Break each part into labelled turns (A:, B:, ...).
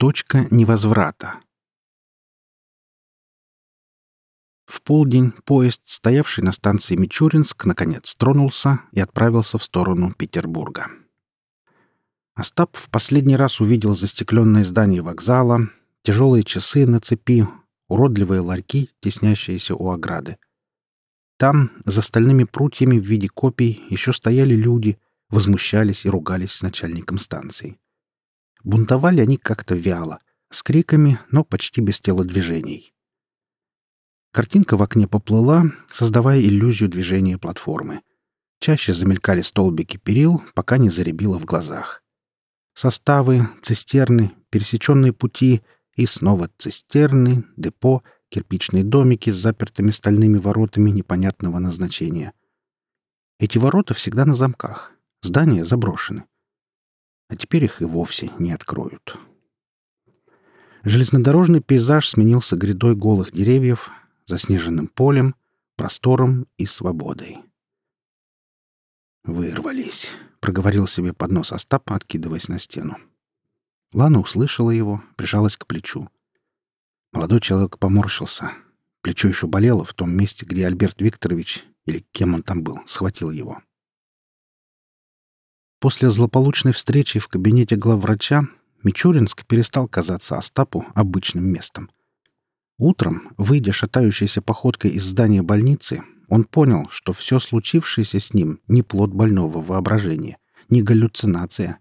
A: Точка невозврата. В полдень поезд, стоявший на станции Мичуринск, наконец тронулся и отправился в сторону Петербурга. Остап в последний раз увидел застекленное здание вокзала, тяжелые часы на цепи, уродливые ларьки, теснящиеся у ограды. Там, за стальными прутьями в виде копий, еще стояли люди, возмущались и ругались с начальником станции. Бунтовали они как-то вяло, с криками, но почти без телодвижений. Картинка в окне поплыла, создавая иллюзию движения платформы. Чаще замелькали столбики перил, пока не заребило в глазах. Составы, цистерны, пересеченные пути и снова цистерны, депо, кирпичные домики с запертыми стальными воротами непонятного назначения. Эти ворота всегда на замках. Здания заброшены а теперь их и вовсе не откроют. Железнодорожный пейзаж сменился грядой голых деревьев, заснеженным полем, простором и свободой. «Вырвались», — проговорил себе под нос Остап, откидываясь на стену. Лана услышала его, прижалась к плечу. Молодой человек поморщился. Плечо еще болело в том месте, где Альберт Викторович, или кем он там был, схватил его. После злополучной встречи в кабинете главврача Мичуринск перестал казаться Остапу обычным местом. Утром, выйдя шатающейся походкой из здания больницы, он понял, что все случившееся с ним не плод больного воображения, не галлюцинация.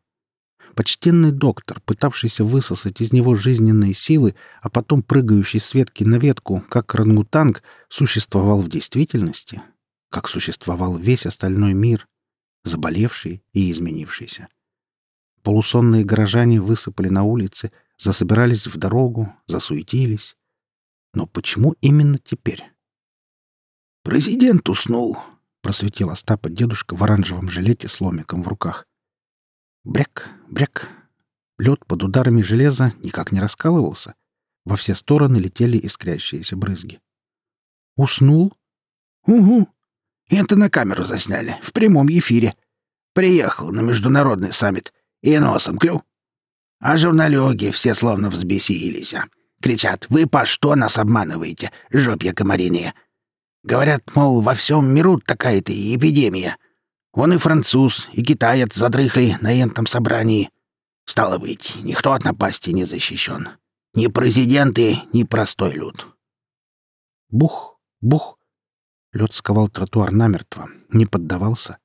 A: Почтенный доктор, пытавшийся высосать из него жизненные силы, а потом прыгающий с ветки на ветку, как рангутанг, существовал в действительности, как существовал весь остальной мир — заболевший и изменившийся. Полусонные горожане высыпали на улицы, засобирались в дорогу, засуетились. Но почему именно теперь? «Президент уснул», — просветил Остапа дедушка в оранжевом жилете с ломиком в руках. Бряк, бряк. Лед под ударами железа никак не раскалывался. Во все стороны летели искрящиеся брызги. «Уснул?» «Угу», это на камеру засняли, в прямом эфире. Приехал на международный саммит и носом клю. А журналюги все словно взбесились. А. Кричат, вы по что нас обманываете, жопья комариные? Говорят, мол, во всем миру такая-то эпидемия. Он и француз, и китаец задрыхли на энтом собрании. Стало быть, никто от напасти не защищен. Ни президенты, ни простой люд. Бух, бух. Лед сковал тротуар намертво, не поддавался.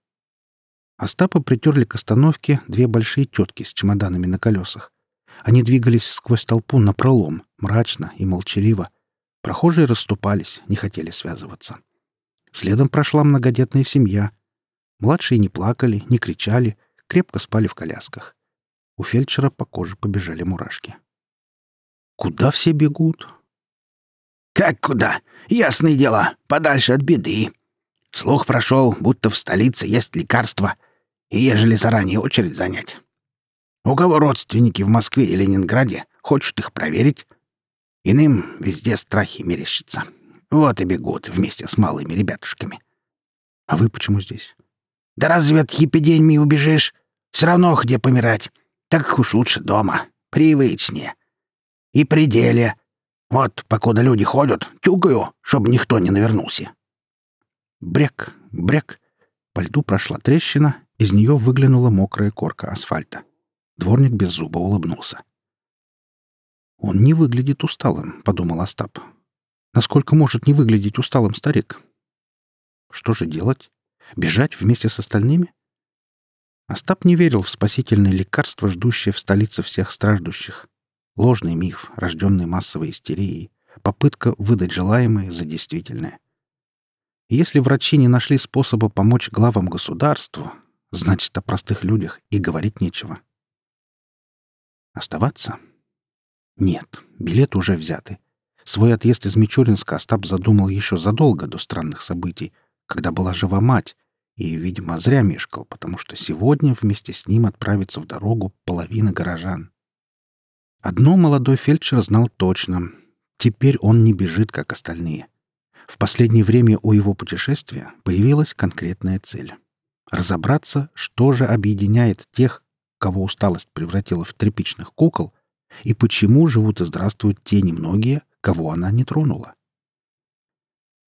A: Остапа притерли к остановке две большие тетки с чемоданами на колесах. Они двигались сквозь толпу напролом, мрачно и молчаливо. Прохожие расступались, не хотели связываться. Следом прошла многодетная семья. Младшие не плакали, не кричали, крепко спали в колясках. У фельдшера по коже побежали мурашки. «Куда все бегут?» «Как куда? Ясное дело, подальше от беды. Слух прошел, будто в столице есть лекарства, и ежели заранее очередь занять. У кого родственники в Москве и Ленинграде, хочут их проверить. Иным везде страхи мерещатся. Вот и бегут вместе с малыми ребятушками. А вы почему здесь? Да разве от эпидемии убежишь? Все равно где помирать. Так уж лучше дома. Привычнее. И пределе. Вот, покуда люди ходят, тюкаю, чтобы никто не навернулся. Брек, брек. По льду прошла трещина, из нее выглянула мокрая корка асфальта. Дворник без зуба улыбнулся. «Он не выглядит усталым», — подумал Остап. «Насколько может не выглядеть усталым старик?» «Что же делать? Бежать вместе с остальными?» Остап не верил в спасительное лекарство, ждущее в столице всех страждущих. Ложный миф, рожденный массовой истерией, попытка выдать желаемое за действительное. Если врачи не нашли способа помочь главам государства, значит, о простых людях и говорить нечего. Оставаться? Нет, билеты уже взяты. Свой отъезд из Мичуринска Остап задумал еще задолго до странных событий, когда была жива мать, и, видимо, зря мешкал, потому что сегодня вместе с ним отправится в дорогу половина горожан. Одно молодой фельдшер знал точно. Теперь он не бежит, как остальные. В последнее время у его путешествия появилась конкретная цель. Разобраться, что же объединяет тех, кого усталость превратила в тряпичных кукол, И почему живут и здравствуют те немногие, кого она не тронула?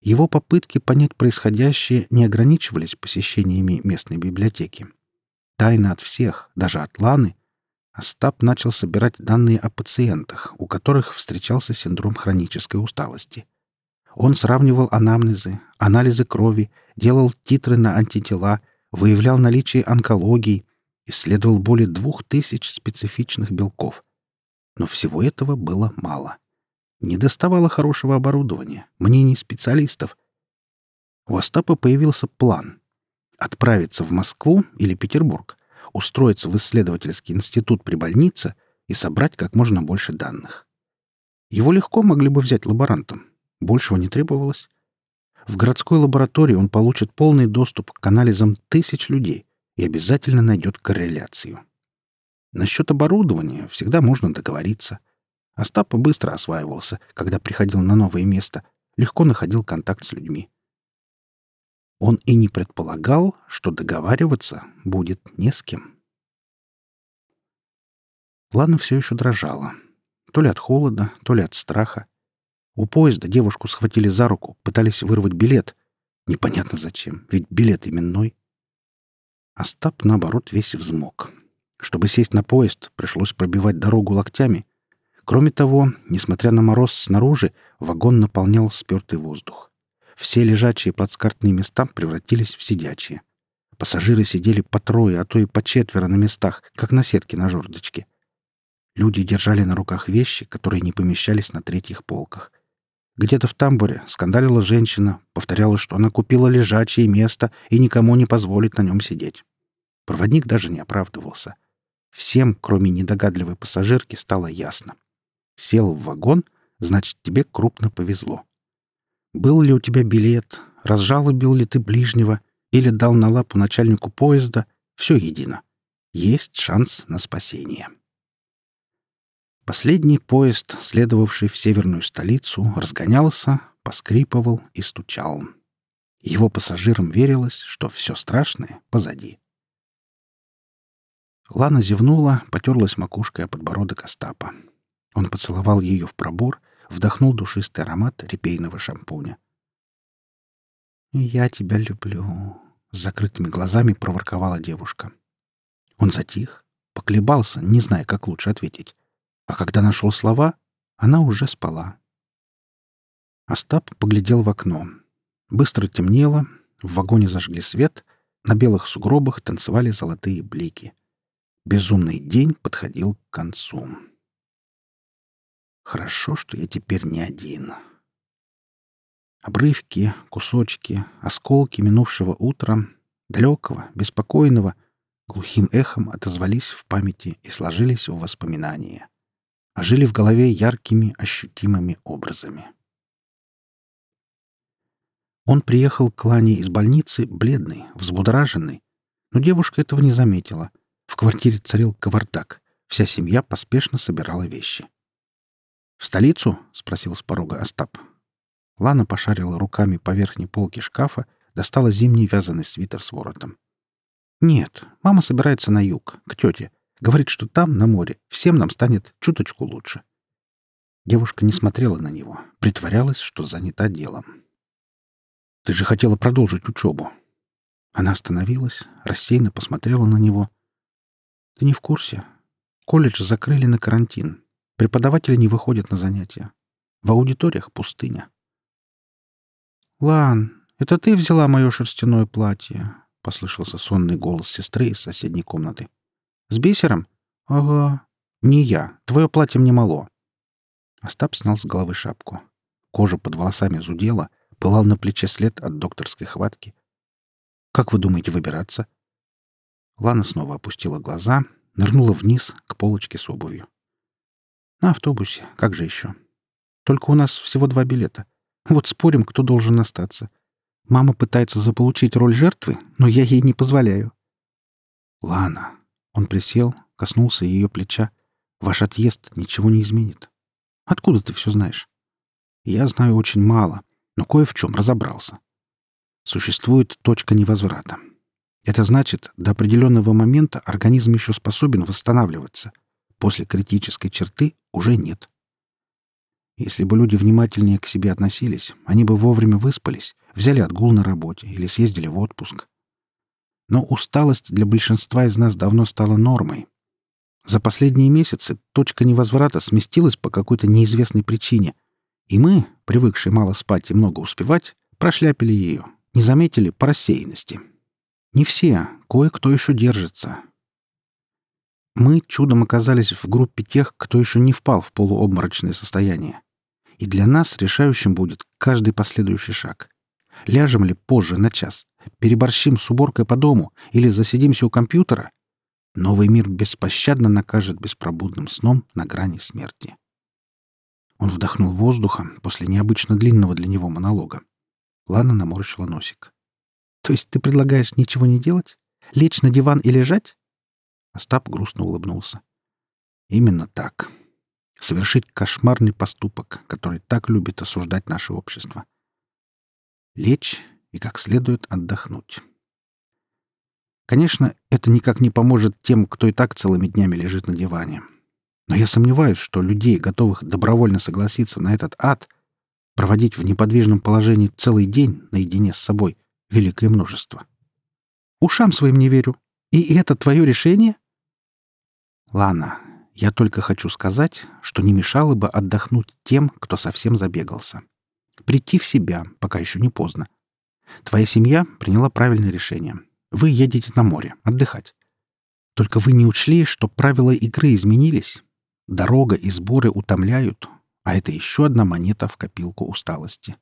A: Его попытки понять происходящее не ограничивались посещениями местной библиотеки. Тайно от всех, даже от Ланы, Остап начал собирать данные о пациентах, у которых встречался синдром хронической усталости. Он сравнивал анамнезы, анализы крови, делал титры на антитела, выявлял наличие онкологии, исследовал более двух тысяч специфичных белков. Но всего этого было мало. Не доставало хорошего оборудования, мнений специалистов. У Остапа появился план — отправиться в Москву или Петербург, устроиться в исследовательский институт при больнице и собрать как можно больше данных. Его легко могли бы взять лаборантом. Большего не требовалось. В городской лаборатории он получит полный доступ к анализам тысяч людей и обязательно найдет корреляцию. Насчет оборудования всегда можно договориться — Остап быстро осваивался, когда приходил на новое место, легко находил контакт с людьми. Он и не предполагал, что договариваться будет не с кем. Лана все еще дрожала. То ли от холода, то ли от страха. У поезда девушку схватили за руку, пытались вырвать билет. Непонятно зачем, ведь билет именной. Остап, наоборот, весь взмок. Чтобы сесть на поезд, пришлось пробивать дорогу локтями, Кроме того, несмотря на мороз снаружи, вагон наполнял спертый воздух. Все лежачие плацкартные места превратились в сидячие. Пассажиры сидели по трое, а то и по четверо на местах, как на сетке на жердочке. Люди держали на руках вещи, которые не помещались на третьих полках. Где-то в тамбуре скандалила женщина, повторяла, что она купила лежачее место и никому не позволит на нем сидеть. Проводник даже не оправдывался. Всем, кроме недогадливой пассажирки, стало ясно. Сел в вагон, значит, тебе крупно повезло. Был ли у тебя билет, разжалобил ли ты ближнего или дал на лапу начальнику поезда, все едино. Есть шанс на спасение. Последний поезд, следовавший в северную столицу, разгонялся, поскрипывал и стучал. Его пассажирам верилось, что все страшное позади. Лана зевнула, потерлась макушкой о подбородок Остапа. Он поцеловал ее в пробор, вдохнул душистый аромат репейного шампуня. «Я тебя люблю», — с закрытыми глазами проворковала девушка. Он затих, поколебался, не зная, как лучше ответить. А когда нашел слова, она уже спала. Остап поглядел в окно. Быстро темнело, в вагоне зажгли свет, на белых сугробах танцевали золотые блики. Безумный день подходил к концу. Хорошо, что я теперь не один. Обрывки, кусочки, осколки минувшего утра, далекого, беспокойного, глухим эхом отозвались в памяти и сложились в воспоминания. Ожили в голове яркими, ощутимыми образами. Он приехал к Лане из больницы бледный, взбудораженный, но девушка этого не заметила. В квартире царил кавардак. Вся семья поспешно собирала вещи. «В столицу?» — спросил с порога Остап. Лана пошарила руками по верхней полке шкафа, достала зимний вязаный свитер с воротом. «Нет, мама собирается на юг, к тете. Говорит, что там, на море, всем нам станет чуточку лучше». Девушка не смотрела на него, притворялась, что занята делом. «Ты же хотела продолжить учебу». Она остановилась, рассеянно посмотрела на него. «Ты не в курсе? Колледж закрыли на карантин, Преподаватели не выходят на занятия. В аудиториях пустыня. «Лан, это ты взяла мое шерстяное платье?» — послышался сонный голос сестры из соседней комнаты. «С бисером?» «Ага. Не я. Твое платье мне мало». Остап снял с головы шапку. Кожа под волосами зудела, пылал на плече след от докторской хватки. «Как вы думаете выбираться?» Лана снова опустила глаза, нырнула вниз к полочке с обувью. На автобусе. Как же еще? Только у нас всего два билета. Вот спорим, кто должен остаться. Мама пытается заполучить роль жертвы, но я ей не позволяю. Лана. Он присел, коснулся ее плеча. Ваш отъезд ничего не изменит. Откуда ты все знаешь? Я знаю очень мало, но кое в чем разобрался. Существует точка невозврата. Это значит, до определенного момента организм еще способен восстанавливаться — После критической черты уже нет. Если бы люди внимательнее к себе относились, они бы вовремя выспались, взяли отгул на работе или съездили в отпуск. Но усталость для большинства из нас давно стала нормой. За последние месяцы точка невозврата сместилась по какой-то неизвестной причине, и мы, привыкшие мало спать и много успевать, прошляпили ее, не заметили по рассеянности. Не все, кое-кто еще держится. Мы чудом оказались в группе тех, кто еще не впал в полуобморочное состояние. И для нас решающим будет каждый последующий шаг. Ляжем ли позже на час, переборщим с уборкой по дому или засидимся у компьютера, новый мир беспощадно накажет беспробудным сном на грани смерти. Он вдохнул воздуха после необычно длинного для него монолога. Лана наморщила носик. «То есть ты предлагаешь ничего не делать? Лечь на диван и лежать?» Остап грустно улыбнулся. «Именно так совершить кошмарный поступок, который так любит осуждать наше общество. Лечь и как следует отдохнуть. Конечно, это никак не поможет тем, кто и так целыми днями лежит на диване. Но я сомневаюсь, что людей, готовых добровольно согласиться на этот ад, проводить в неподвижном положении целый день наедине с собой, великое множество. Ушам своим не верю. И это твое решение? Лана, я только хочу сказать, что не мешало бы отдохнуть тем, кто совсем забегался. Прийти в себя, пока еще не поздно. Твоя семья приняла правильное решение. Вы едете на море, отдыхать. Только вы не учли, что правила игры изменились. Дорога и сборы утомляют, а это еще одна монета в копилку усталости.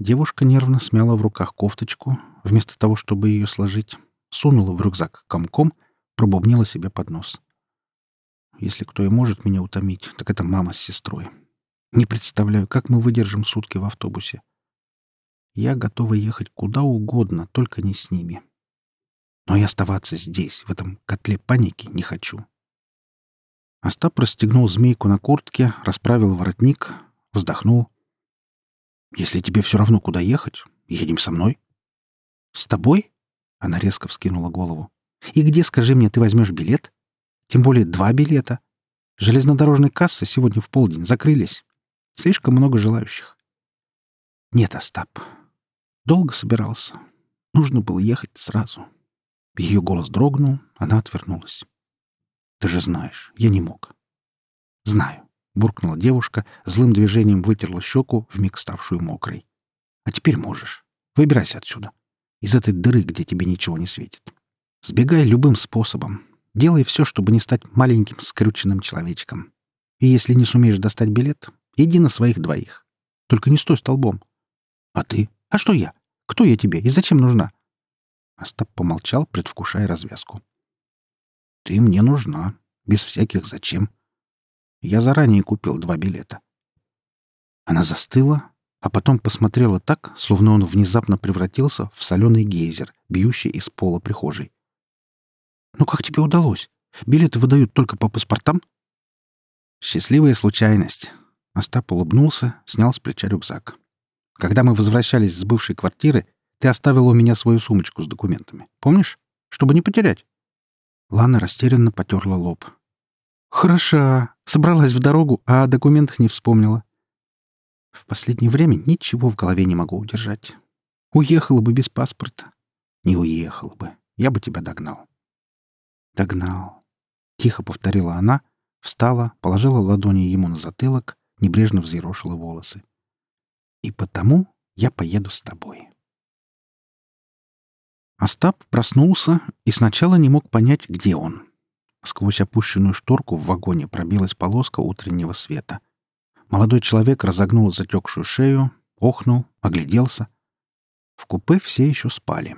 A: Девушка нервно смяла в руках кофточку, вместо того, чтобы ее сложить, сунула в рюкзак комком, пробубнила себе под нос. Если кто и может меня утомить, так это мама с сестрой. Не представляю, как мы выдержим сутки в автобусе. Я готова ехать куда угодно, только не с ними. Но и оставаться здесь, в этом котле паники, не хочу. Остап расстегнул змейку на куртке, расправил воротник, вздохнул. «Если тебе все равно, куда ехать, едем со мной». «С тобой?» — она резко вскинула голову. «И где, скажи мне, ты возьмешь билет?» Тем более два билета. Железнодорожные кассы сегодня в полдень закрылись. Слишком много желающих. Нет, Остап. Долго собирался. Нужно было ехать сразу. Ее голос дрогнул, она отвернулась. Ты же знаешь, я не мог. Знаю, буркнула девушка, злым движением вытерла щеку, вмиг ставшую мокрой. А теперь можешь. Выбирайся отсюда. Из этой дыры, где тебе ничего не светит. Сбегай любым способом, Делай все, чтобы не стать маленьким скрюченным человечком. И если не сумеешь достать билет, иди на своих двоих. Только не стой столбом. А ты? А что я? Кто я тебе и зачем нужна? Остап помолчал, предвкушая развязку. Ты мне нужна. Без всяких зачем. Я заранее купил два билета. Она застыла, а потом посмотрела так, словно он внезапно превратился в соленый гейзер, бьющий из пола прихожей. Ну как тебе удалось? Билеты выдают только по паспортам? Счастливая случайность. Остап улыбнулся, снял с плеча рюкзак. Когда мы возвращались с бывшей квартиры, ты оставила у меня свою сумочку с документами. Помнишь? Чтобы не потерять. Лана растерянно потерла лоб. Хороша. Собралась в дорогу, а о документах не вспомнила. В последнее время ничего в голове не могу удержать. Уехала бы без паспорта. Не уехала бы. Я бы тебя догнал. Догнал. Тихо повторила она, встала, положила ладони ему на затылок, небрежно взъерошила волосы. И потому я поеду с тобой. Остап проснулся и сначала не мог понять, где он. Сквозь опущенную шторку в вагоне пробилась полоска утреннего света. Молодой человек разогнул затекшую шею, охнул, огляделся. В купе все еще спали.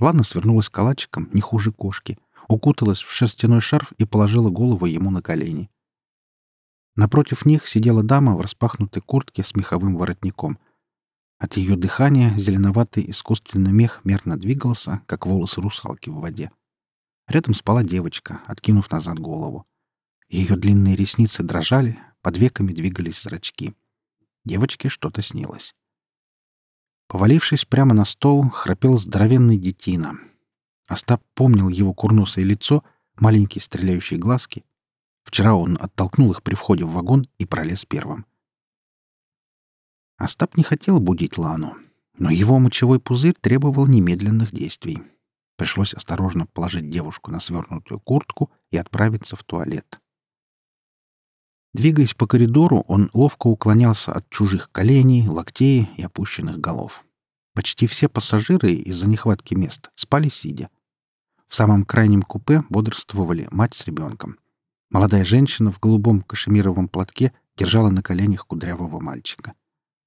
A: Ладно свернулась калачиком, не хуже кошки — укуталась в шерстяной шарф и положила голову ему на колени. Напротив них сидела дама в распахнутой куртке с меховым воротником. От ее дыхания зеленоватый искусственный мех мерно двигался, как волосы русалки в воде. Рядом спала девочка, откинув назад голову. Ее длинные ресницы дрожали, под веками двигались зрачки. Девочке что-то снилось. Повалившись прямо на стол, храпел здоровенный детина — Остап помнил его курносое лицо, маленькие стреляющие глазки Вчера он оттолкнул их при входе в вагон и пролез первым. Остап не хотел будить Лану, но его мочевой пузырь требовал немедленных действий. Пришлось осторожно положить девушку на свернутую куртку и отправиться в туалет. Двигаясь по коридору, он ловко уклонялся от чужих коленей, локтей и опущенных голов. Почти все пассажиры из-за нехватки мест спали сидя. В самом крайнем купе бодрствовали мать с ребенком. Молодая женщина в голубом кашемировом платке держала на коленях кудрявого мальчика.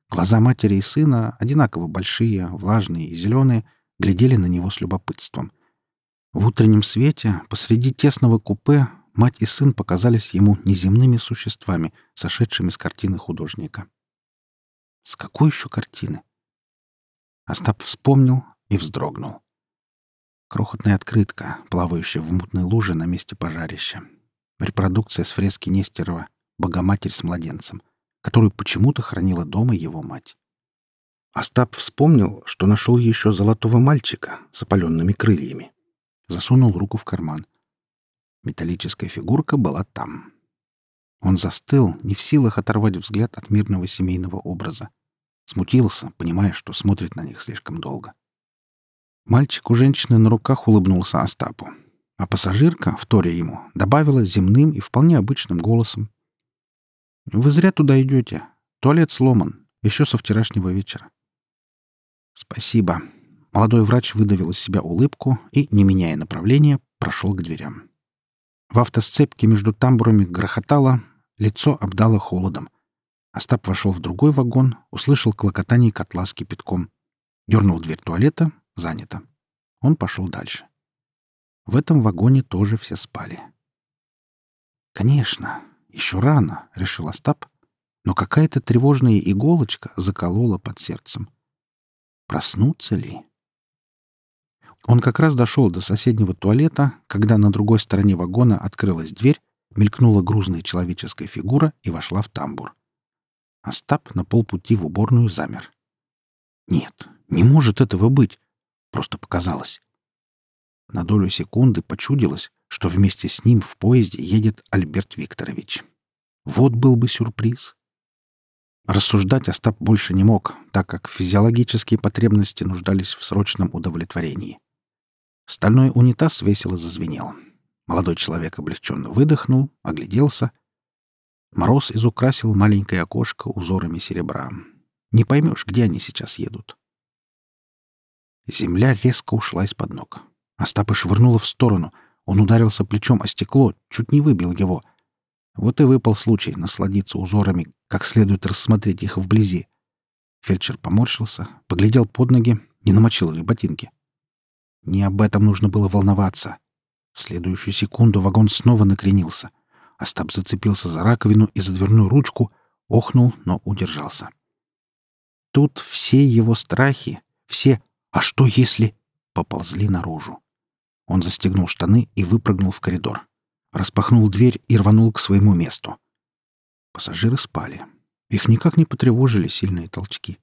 A: Глаза матери и сына, одинаково большие, влажные и зеленые, глядели на него с любопытством. В утреннем свете посреди тесного купе мать и сын показались ему неземными существами, сошедшими с картины художника. С какой еще картины? Остап вспомнил и вздрогнул. Крохотная открытка, плавающая в мутной луже на месте пожарища. Репродукция с фрески Нестерова «Богоматерь с младенцем», которую почему-то хранила дома его мать. Остап вспомнил, что нашел еще золотого мальчика с опаленными крыльями. Засунул руку в карман. Металлическая фигурка была там. Он застыл, не в силах оторвать взгляд от мирного семейного образа. Смутился, понимая, что смотрит на них слишком долго. Мальчик у женщины на руках улыбнулся Остапу, а пассажирка, вторя ему, добавила земным и вполне обычным голосом. «Вы зря туда идете. Туалет сломан. Еще со вчерашнего вечера». «Спасибо». Молодой врач выдавил из себя улыбку и, не меняя направления, прошел к дверям. В автосцепке между тамбурами грохотало, лицо обдало холодом. Остап вошел в другой вагон, услышал клокотание котла с кипятком. Дернул дверь туалета — занято. Он пошел дальше. В этом вагоне тоже все спали. «Конечно, еще рано», — решил Остап, но какая-то тревожная иголочка заколола под сердцем. Проснуться ли? Он как раз дошел до соседнего туалета, когда на другой стороне вагона открылась дверь, мелькнула грузная человеческая фигура и вошла в тамбур. Остап на полпути в уборную замер. Нет, не может этого быть. Просто показалось. На долю секунды почудилось, что вместе с ним в поезде едет Альберт Викторович. Вот был бы сюрприз. Рассуждать Остап больше не мог, так как физиологические потребности нуждались в срочном удовлетворении. Стальной унитаз весело зазвенел. Молодой человек облегченно выдохнул, огляделся. Мороз изукрасил маленькое окошко узорами серебра. Не поймешь, где они сейчас едут. Земля резко ушла из-под ног. Остапа швырнуло в сторону. Он ударился плечом о стекло, чуть не выбил его. Вот и выпал случай насладиться узорами, как следует рассмотреть их вблизи. Фельдшер поморщился, поглядел под ноги, не намочил ли ботинки. Не об этом нужно было волноваться. В следующую секунду вагон снова накренился. Остап зацепился за раковину и за дверную ручку, охнул, но удержался. Тут все его страхи, все «А что если...» поползли наружу. Он застегнул штаны и выпрыгнул в коридор. Распахнул дверь и рванул к своему месту. Пассажиры спали. Их никак не потревожили сильные толчки.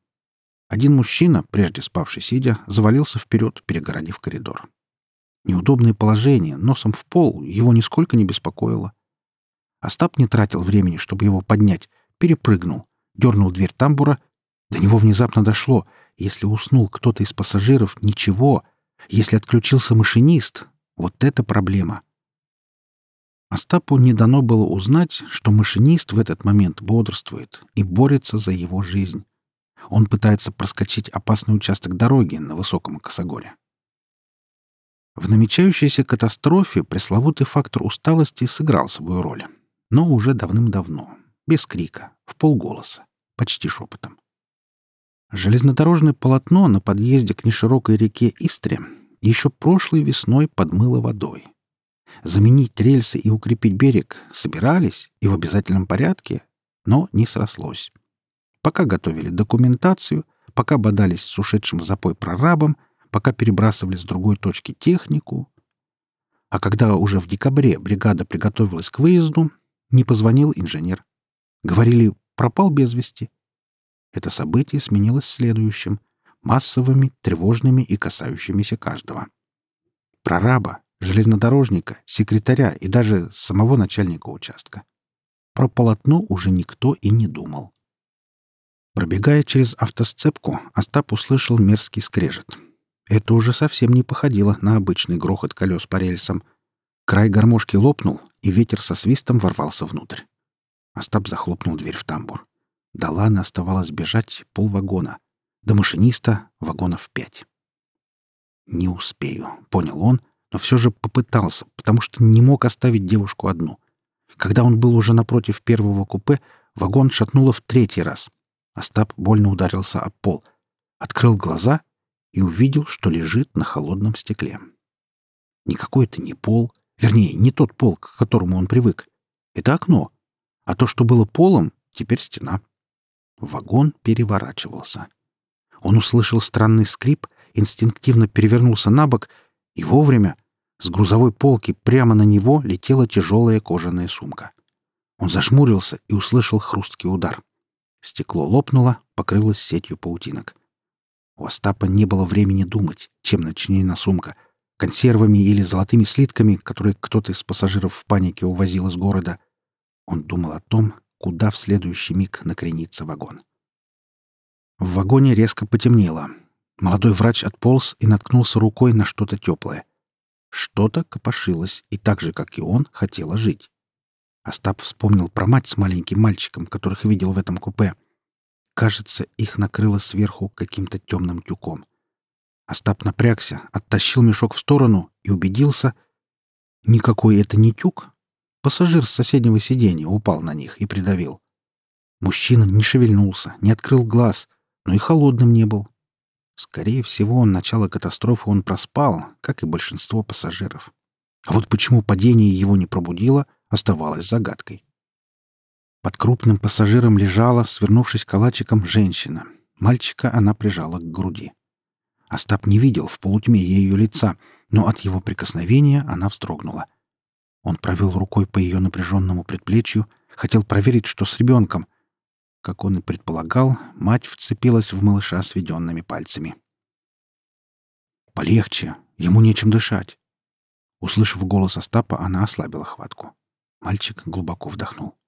A: Один мужчина, прежде спавший сидя, завалился вперед, перегородив коридор. Неудобное положение, носом в пол, его нисколько не беспокоило. Остап не тратил времени, чтобы его поднять, перепрыгнул, дернул дверь тамбура. До него внезапно дошло. Если уснул кто-то из пассажиров, ничего. Если отключился машинист, вот это проблема. Остапу не дано было узнать, что машинист в этот момент бодрствует и борется за его жизнь. Он пытается проскочить опасный участок дороги на высоком косоголе. В намечающейся катастрофе пресловутый фактор усталости сыграл свою роль, но уже давным-давно, без крика, в полголоса, почти шепотом. Железнодорожное полотно на подъезде к неширокой реке Истре еще прошлой весной подмыло водой. Заменить рельсы и укрепить берег собирались и в обязательном порядке, но не срослось. Пока готовили документацию, пока бодались с ушедшим в запой прорабом, пока перебрасывали с другой точки технику. А когда уже в декабре бригада приготовилась к выезду, не позвонил инженер. Говорили, пропал без вести. Это событие сменилось следующим — массовыми, тревожными и касающимися каждого. Прораба, железнодорожника, секретаря и даже самого начальника участка. Про полотно уже никто и не думал. Пробегая через автосцепку, Остап услышал мерзкий скрежет. Это уже совсем не походило на обычный грохот колес по рельсам. Край гармошки лопнул, и ветер со свистом ворвался внутрь. Остап захлопнул дверь в тамбур. До Ланы оставалось бежать полвагона. До машиниста — вагонов пять. «Не успею», — понял он, но все же попытался, потому что не мог оставить девушку одну. Когда он был уже напротив первого купе, вагон шатнуло в третий раз. Остап больно ударился об пол. Открыл глаза и увидел, что лежит на холодном стекле. Никакой это не пол, вернее, не тот пол, к которому он привык. Это окно. А то, что было полом, теперь стена. Вагон переворачивался. Он услышал странный скрип, инстинктивно перевернулся на бок, и вовремя с грузовой полки прямо на него летела тяжелая кожаная сумка. Он зажмурился и услышал хрусткий удар. Стекло лопнуло, покрылось сетью паутинок. У Остапа не было времени думать, чем начинена сумка — консервами или золотыми слитками, которые кто-то из пассажиров в панике увозил из города. Он думал о том, куда в следующий миг накренится вагон. В вагоне резко потемнело. Молодой врач отполз и наткнулся рукой на что-то теплое. Что-то копошилось и так же, как и он, хотела жить. Остап вспомнил про мать с маленьким мальчиком, которых видел в этом купе. Кажется, их накрыло сверху каким-то темным тюком. Остап напрягся, оттащил мешок в сторону и убедился — никакой это не тюк, Пассажир с соседнего сиденья упал на них и придавил. Мужчина не шевельнулся, не открыл глаз, но и холодным не был. Скорее всего, начало катастрофы он проспал, как и большинство пассажиров. А вот почему падение его не пробудило, оставалось загадкой. Под крупным пассажиром лежала, свернувшись калачиком, женщина. Мальчика она прижала к груди. Остап не видел в полутьме ее лица, но от его прикосновения она вздрогнула — он провел рукой по ее напряженному предплечью, хотел проверить, что с ребенком. Как он и предполагал, мать вцепилась в малыша сведенными пальцами. «Полегче, ему нечем дышать». Услышав голос Остапа, она ослабила хватку. Мальчик глубоко вдохнул.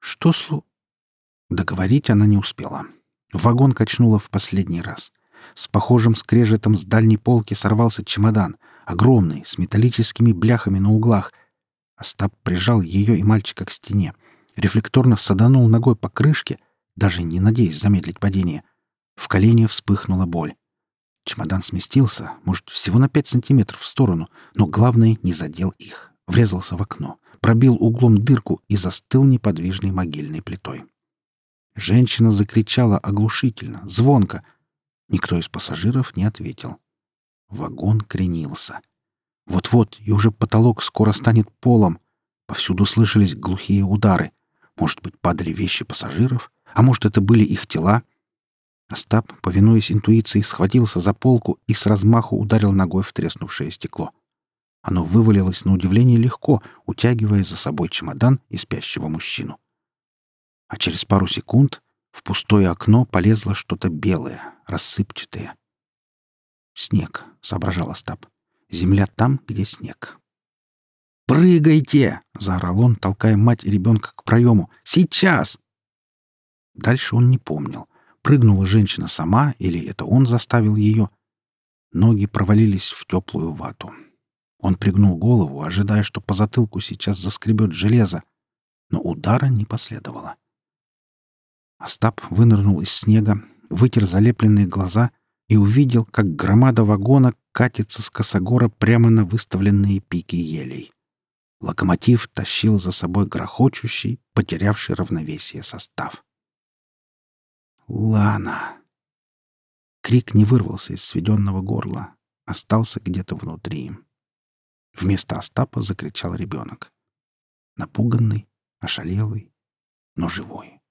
A: «Что слу...» Договорить она не успела. Вагон качнуло в последний раз. С похожим скрежетом с дальней полки сорвался чемодан — огромный, с металлическими бляхами на углах. Остап прижал ее и мальчика к стене, рефлекторно саданул ногой по крышке, даже не надеясь замедлить падение. В колене вспыхнула боль. Чемодан сместился, может, всего на пять сантиметров в сторону, но главное, не задел их. Врезался в окно, пробил углом дырку и застыл неподвижной могильной плитой. Женщина закричала оглушительно, звонко. Никто из пассажиров не ответил. Вагон кренился. Вот-вот, и уже потолок скоро станет полом. Повсюду слышались глухие удары. Может быть, падали вещи пассажиров? А может, это были их тела? Остап, повинуясь интуиции, схватился за полку и с размаху ударил ногой в треснувшее стекло. Оно вывалилось на удивление легко, утягивая за собой чемодан и спящего мужчину. А через пару секунд в пустое окно полезло что-то белое, рассыпчатое. «Снег», — соображал Остап. «Земля там, где снег». «Прыгайте!» — заорал он, толкая мать и ребенка к проему. «Сейчас!» Дальше он не помнил, прыгнула женщина сама или это он заставил ее. Ноги провалились в теплую вату. Он пригнул голову, ожидая, что по затылку сейчас заскребет железо, но удара не последовало. Остап вынырнул из снега, вытер залепленные глаза — и увидел, как громада вагона катится с косогора прямо на выставленные пики елей. Локомотив тащил за собой грохочущий, потерявший равновесие состав. «Лана!» Крик не вырвался из сведенного горла, остался где-то внутри. Вместо Остапа закричал ребенок. Напуганный, ошалелый, но живой.